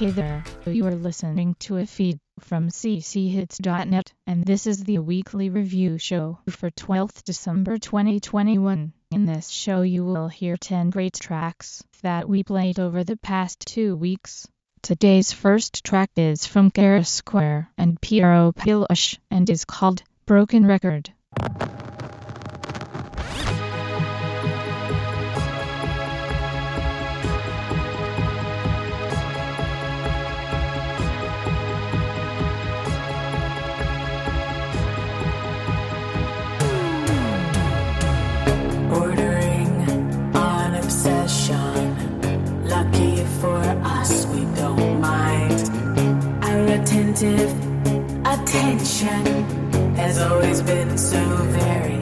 Hey there, you are listening to a feed from cchits.net, and this is the weekly review show for 12th December 2021. In this show, you will hear 10 great tracks that we played over the past two weeks. Today's first track is from Kara Square and Piero Pilush and is called Broken Record. attentive attention has always been so very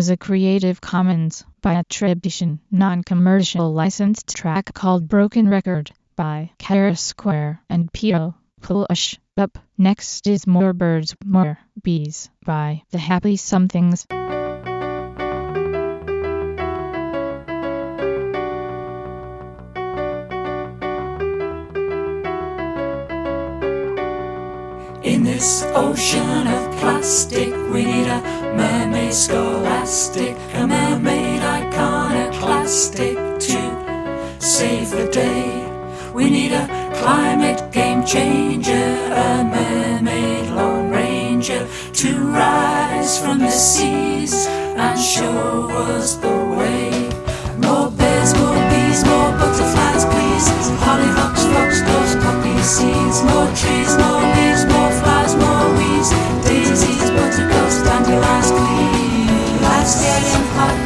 was a Creative Commons by attribution, non-commercial licensed track called Broken Record by Kara Square and P.O. Plush. Up next is More Birds, More Bees by The Happy Somethings. In this ocean of plastic, we need a mermaid scholastic, a mermaid iconoclastic to save the day. We need a climate game changer, a mermaid lone ranger to rise from the seas and show us the way.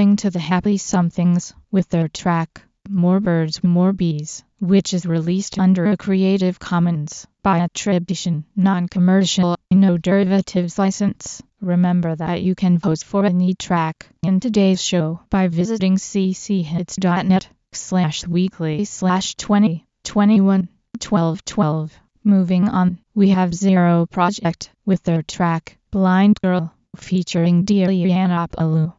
to the happy somethings with their track, More Birds More Bees, which is released under a Creative Commons by attribution, non-commercial, no derivatives license. Remember that you can vote for any track in today's show by visiting cchits.net slash weekly slash 20 21 12 12. Moving on, we have Zero Project with their track, Blind Girl, featuring Dear Yiannopoulos.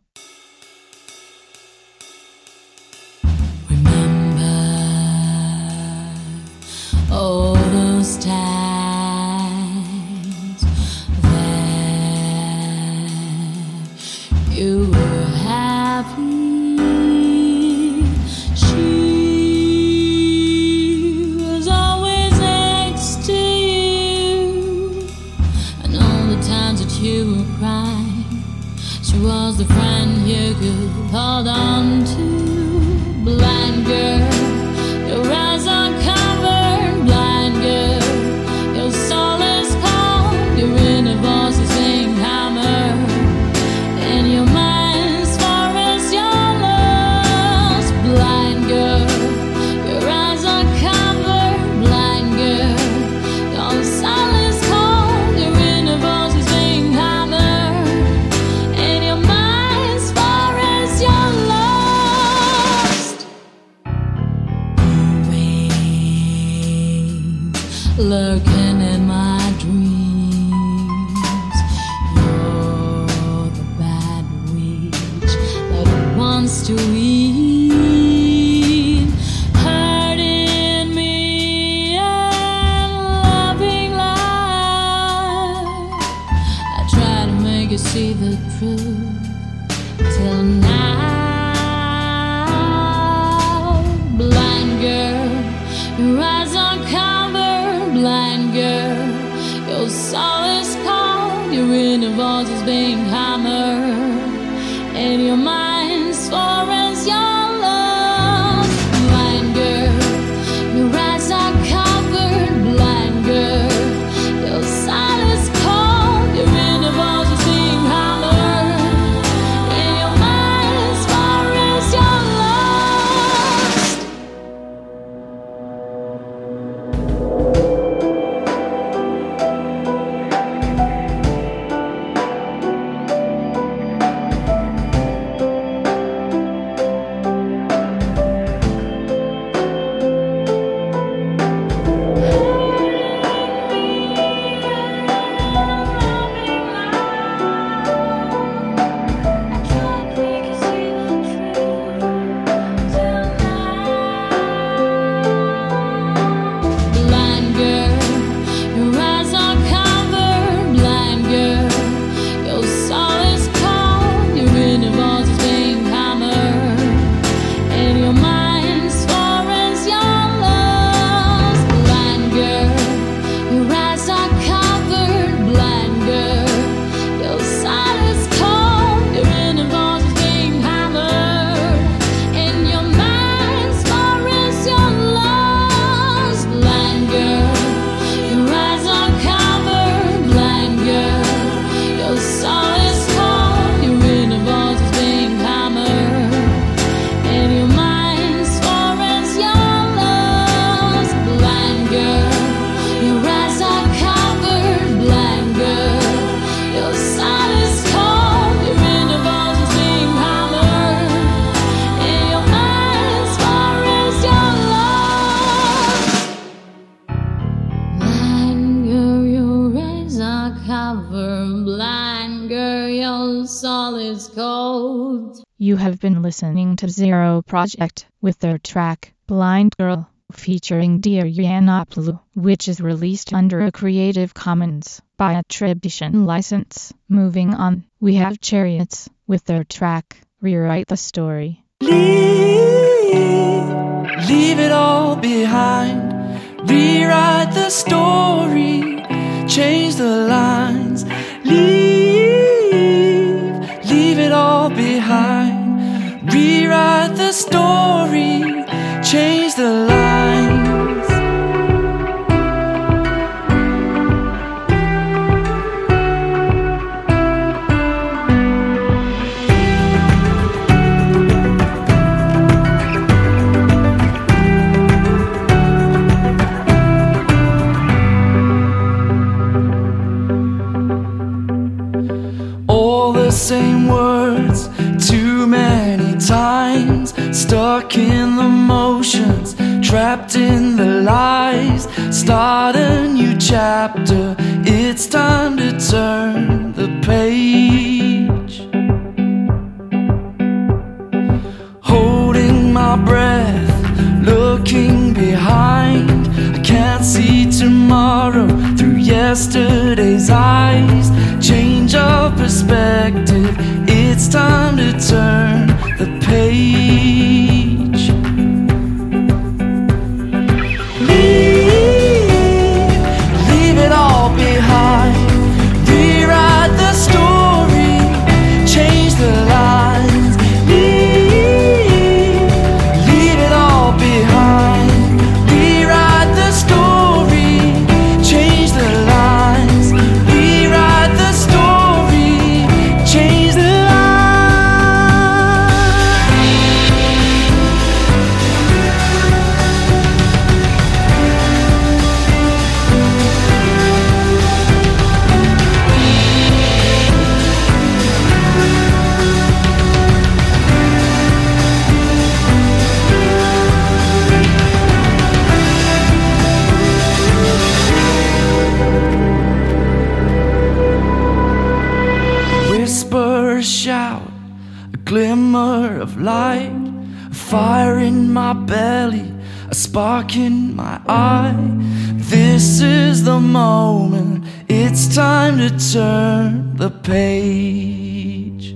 All those times. Cold. You have been listening to Zero Project with their track Blind Girl featuring Dear Yiannopoulos, which is released under a Creative Commons by attribution license. Moving on, we have Chariots with their track Rewrite the Story. Leave, leave it all behind. Rewrite the story, change the lines. Leave, Rewrite the story, change the Stuck in the motions, trapped in the lies. Start a new chapter. It's time to turn the page. Holding my breath, looking behind. I can't see tomorrow through yesterday's eyes. Change of perspective, it's time to turn the page. It's time to turn the page.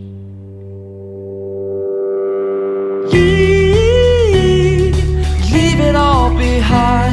Leave, leave it all behind.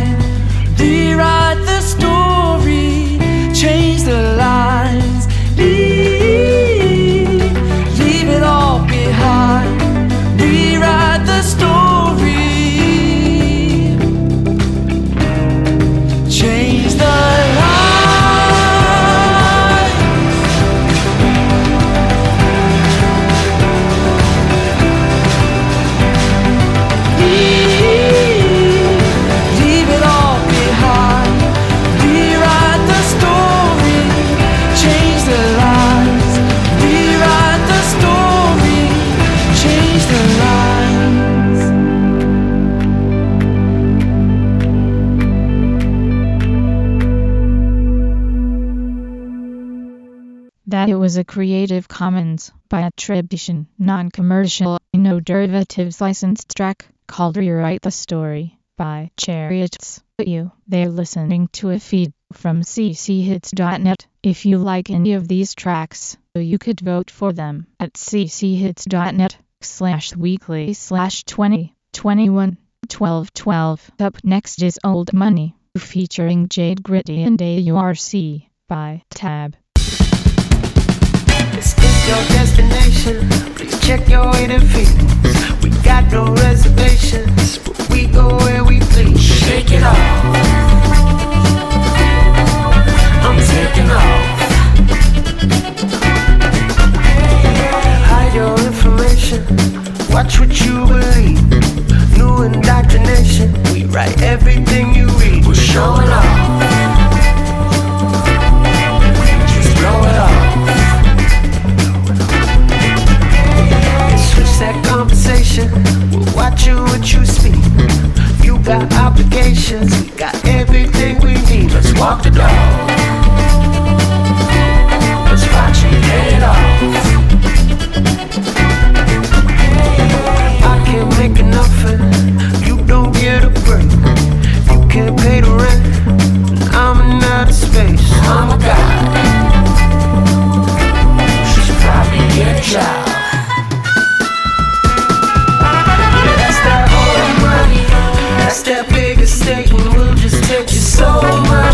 A Creative Commons by attribution, non-commercial, no derivatives licensed track called Rewrite the Story by Chariots. You, they're listening to a feed from cchits.net. If you like any of these tracks, you could vote for them at cchits.net slash weekly slash 20 21 12 12. Up next is Old Money featuring Jade Gritty and AURC by Tab. Your destination. Please check your waiting feet. We got no reservations, but we go where we please. Shake it off. I'm taking off. Hide your information. Watch what you believe. New indoctrination. We write everything you read. We're showing off. Conversation. We'll watch you what you speak. You got obligations. We got everything we need. Let's Walk the dog. so much.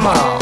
tomorrow.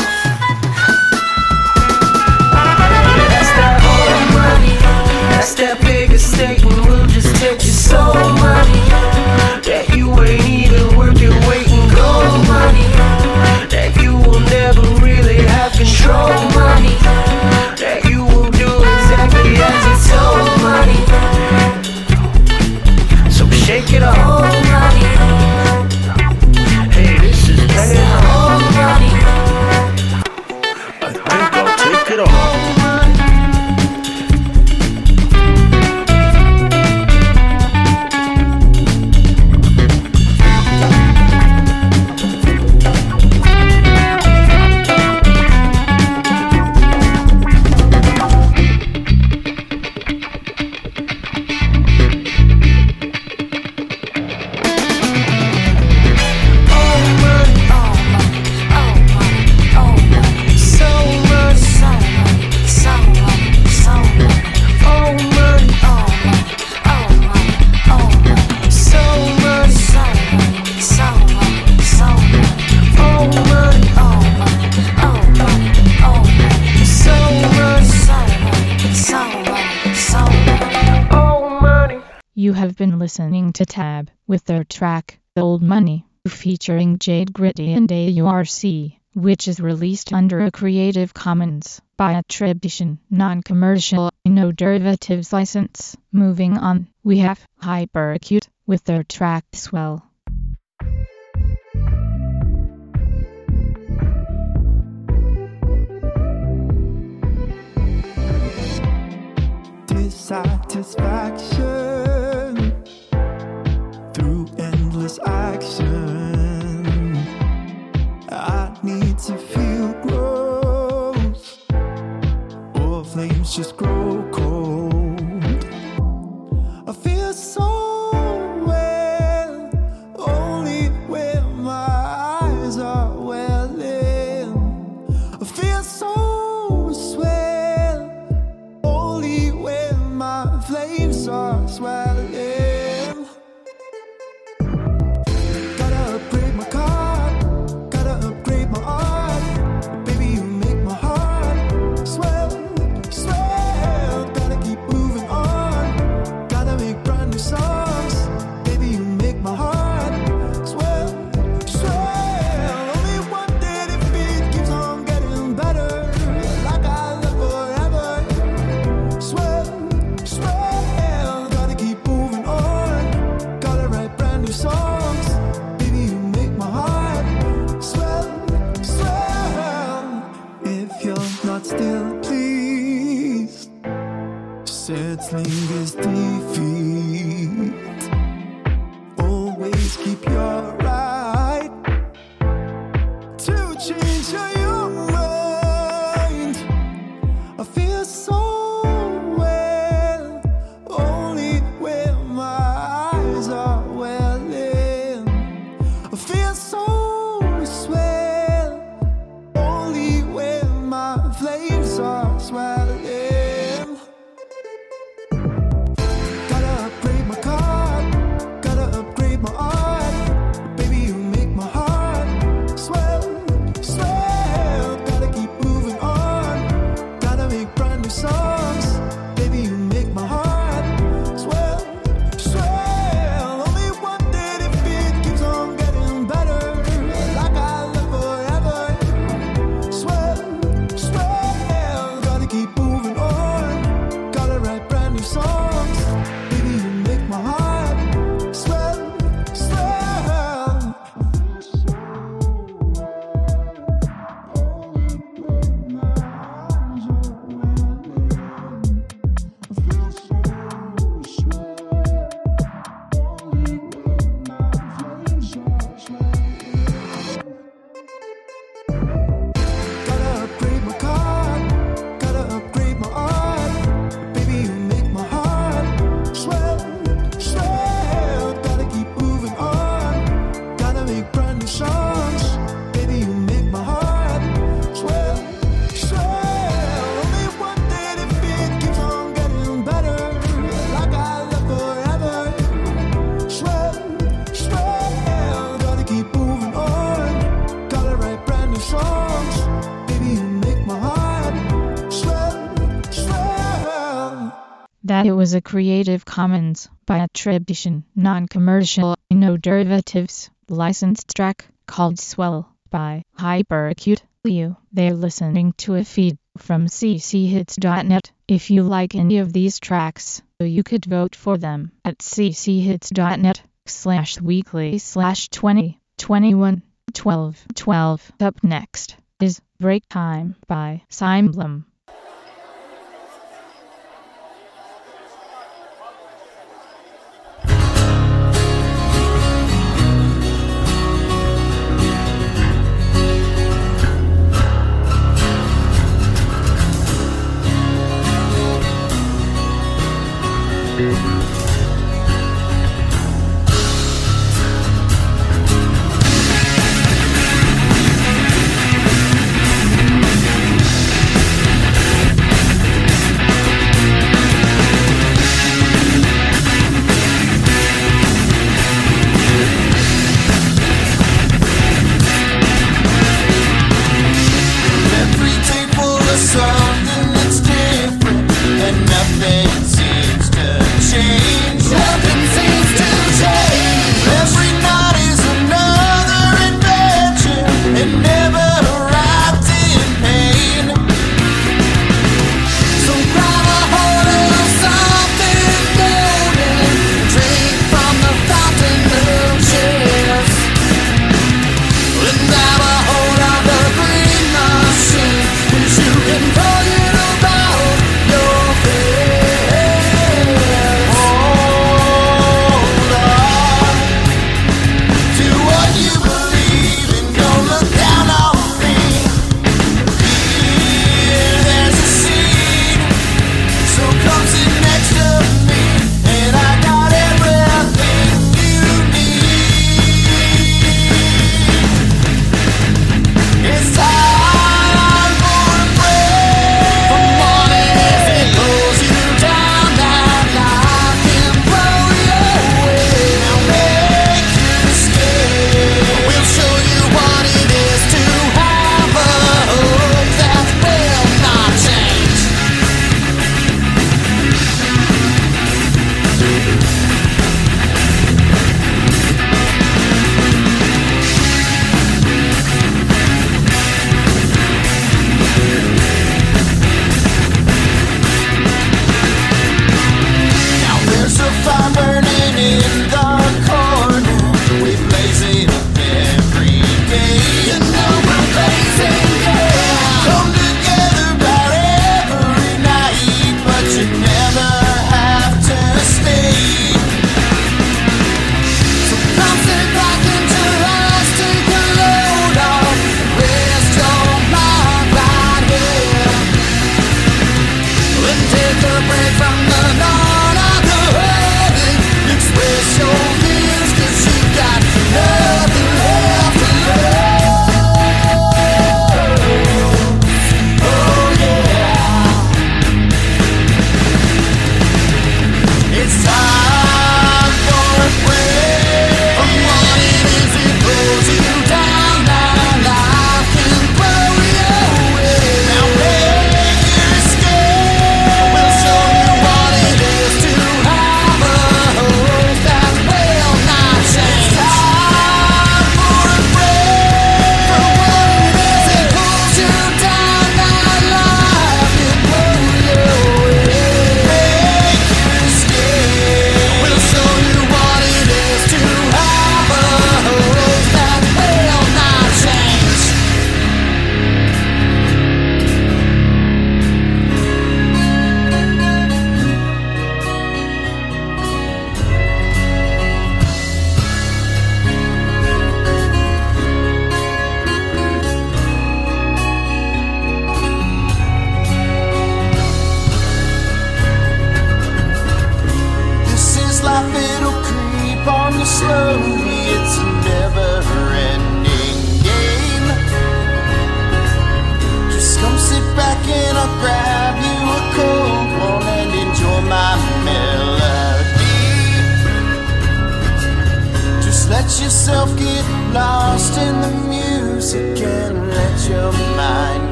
You have been listening to Tab with their track, Old Money, featuring Jade Gritty and AURC, which is released under a Creative Commons by attribution, non-commercial, no derivatives license. Moving on, we have Hyperacute with their track Swell. just grow was a Creative Commons by attribution, non-commercial, no derivatives, licensed track called Swell by Hyperacute. You, they're listening to a feed from cchits.net. If you like any of these tracks, you could vote for them at cchits.net slash weekly slash 20 21 12 12. Up next is Break Time by Simblem.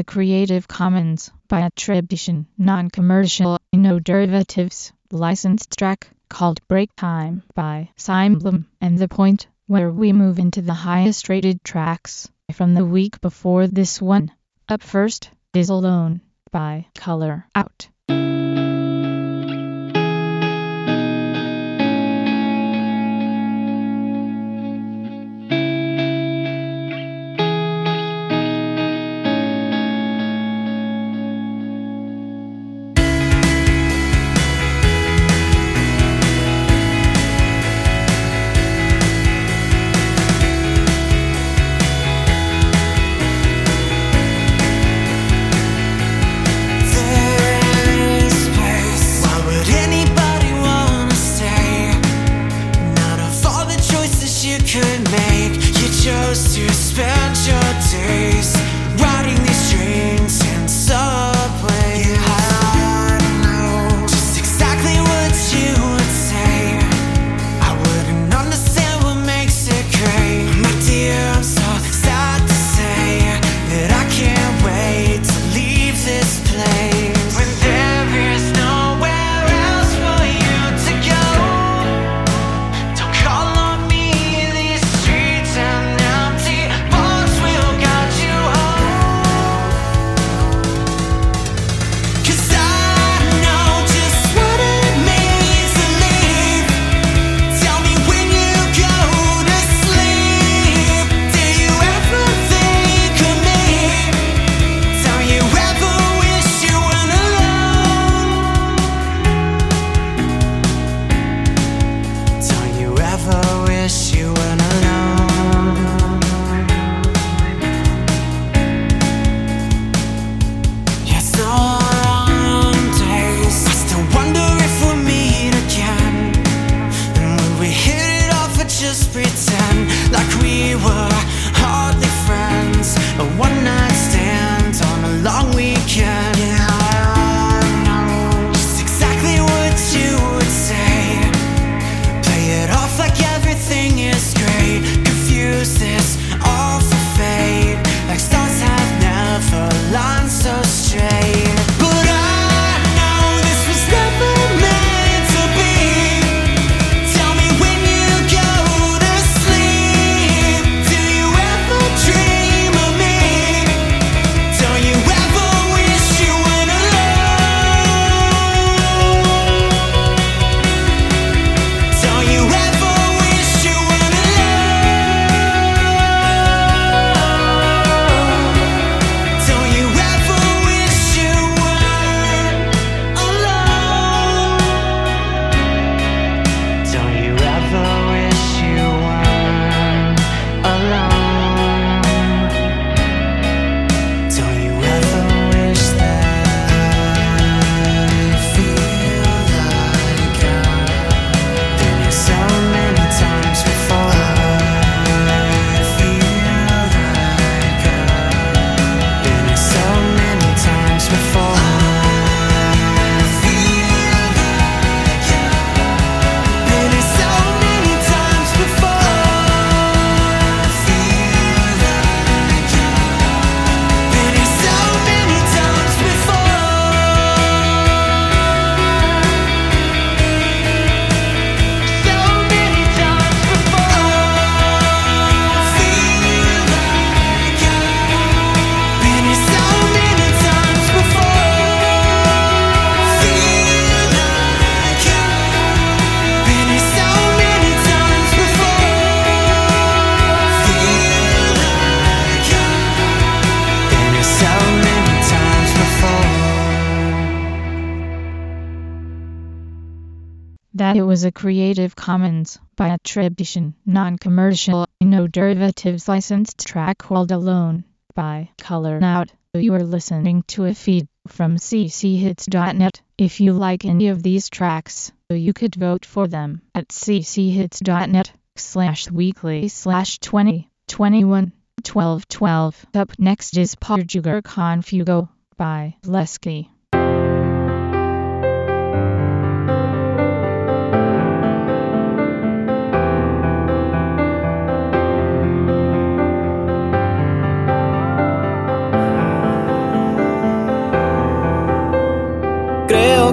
a Creative Commons by attribution, non-commercial, no derivatives, licensed track called Break Time by Simblum. and the point where we move into the highest rated tracks from the week before this one. Up first is Alone by Color Out. that it was a Creative Commons by attribution, non-commercial, no derivatives licensed track called Alone by Color Out. You are listening to a feed from cchits.net. If you like any of these tracks, you could vote for them at cchits.net slash weekly slash 20 21 12 12. Up next is Parjugar Confugo by Leski.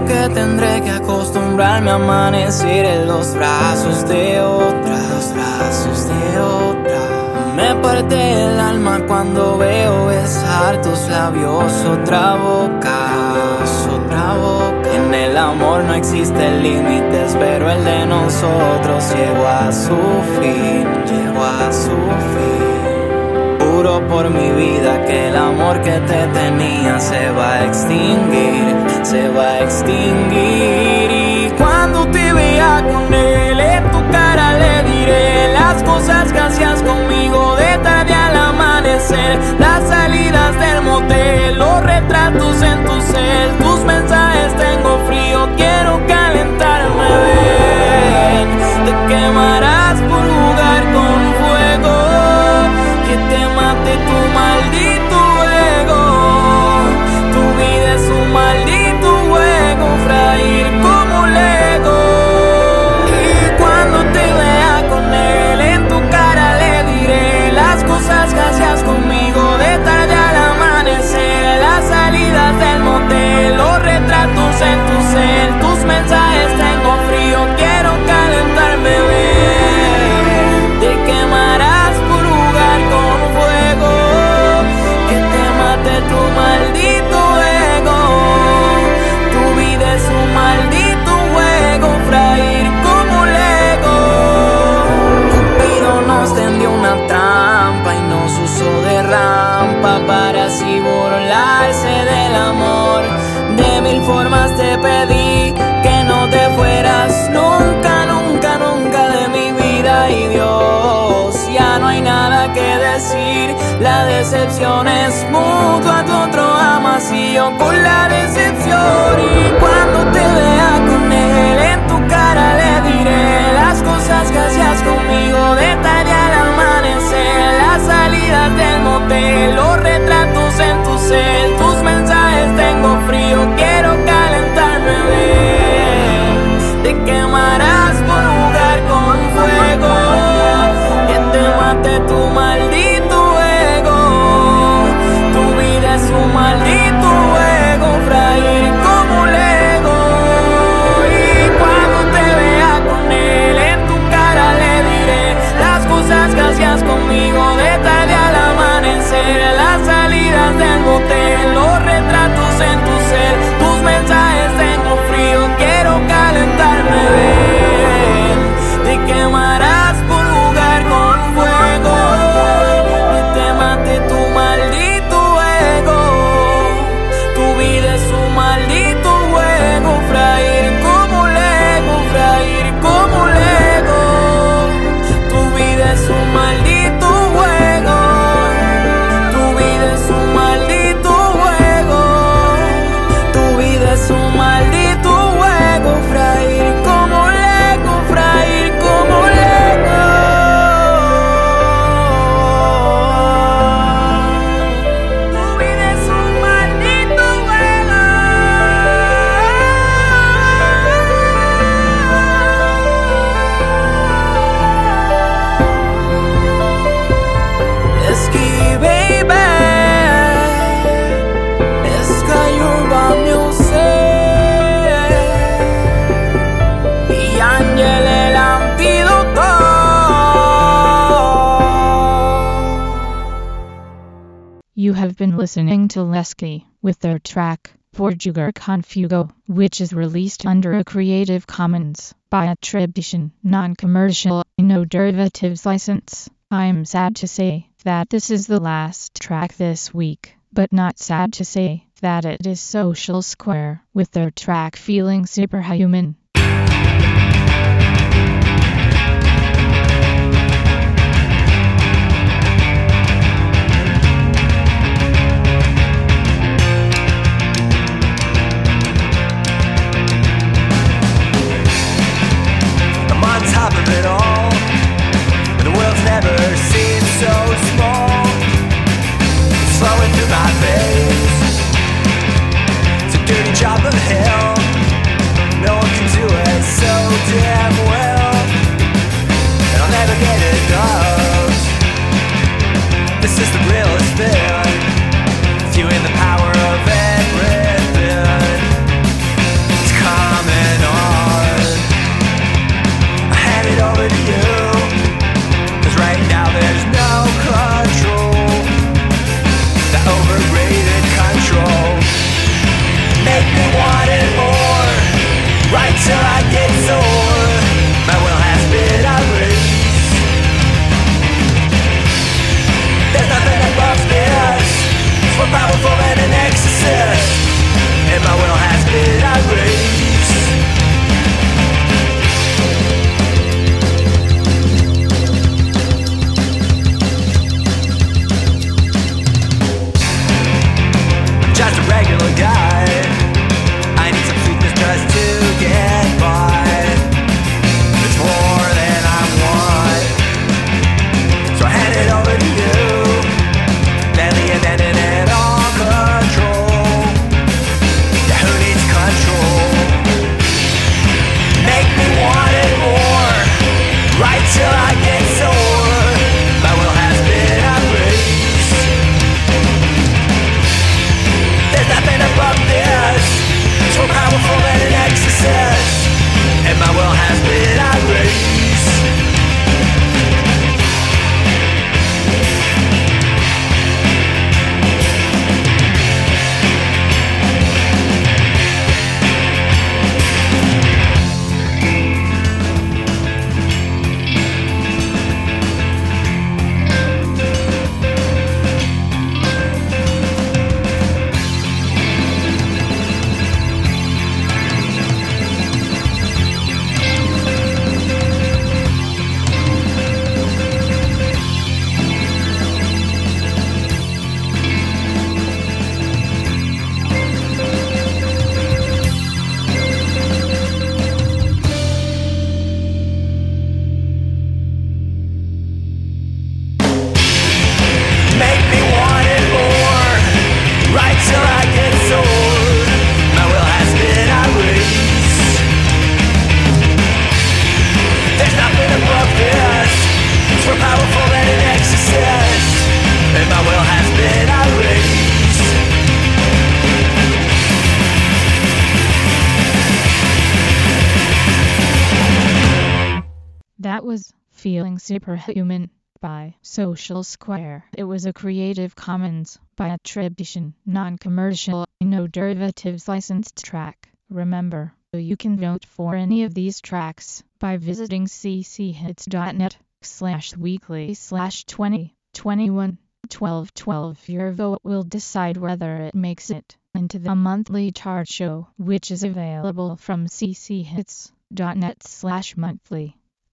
Que tendré que acostumbrarme a amanecer en los brazos de otra, los brazos de otra. Me parte el alma cuando veo besar tus labios, otra boca, otra boca. En el amor no existen límites, pero el de nosotros llegó a su fin, llegó a su fin. Juro por mi vida que el amor que te tenía se va a extinguir, se va a extinguir. La decepción es mutua, tu otro amas y yo con la decepción. Y cuando te vea con él, en tu cara le diré las cosas que hacías conmigo de tarde al amanecer, las salidas del motel, los with their track, Portugal Confugo, which is released under a Creative Commons by attribution, non-commercial, no derivatives license. I'm sad to say that this is the last track this week, but not sad to say that it is Social Square with their track Feeling Superhuman. It's a dirty job of hell. No one can do it so damn well. Feeling Superhuman by Social Square. It was a Creative Commons by attribution, non-commercial, no derivatives licensed track. Remember, you can vote for any of these tracks by visiting cchits.net slash weekly slash 20 21 12 12. Your vote will decide whether it makes it into the monthly chart show, which is available from cchits.net slash monthly.